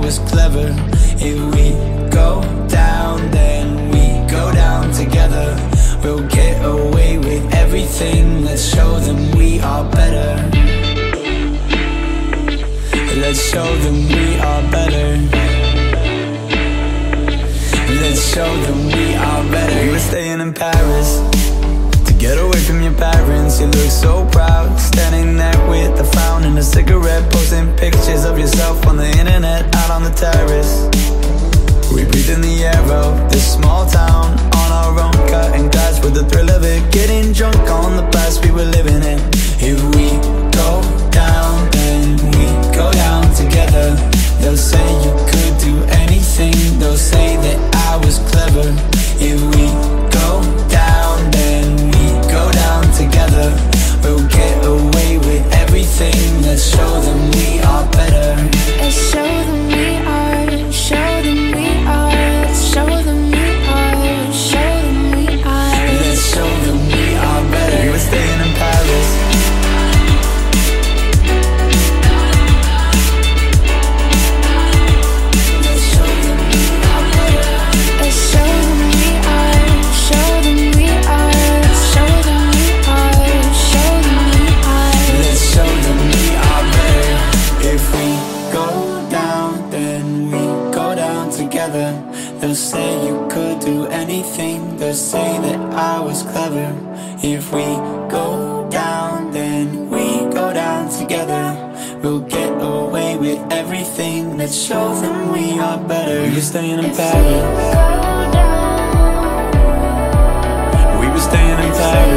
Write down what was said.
was clever. If we go down, then we go down together. We'll get away with everything, let's show them we are better. Let's show them we are better. Let's show them we are better. We were staying in Paris to get away from your parents. You look so proud, standing there with a frown and a cigarette, the terrace. We breathe in the air of this small town on our own, cutting glass with the thrill of it, getting drunk They'll say you could do anything. They'll say that I was clever. If we go down, then we go down together. We'll get away with everything. Let's show them we are better. We were staying in Paris. We were staying in Paris.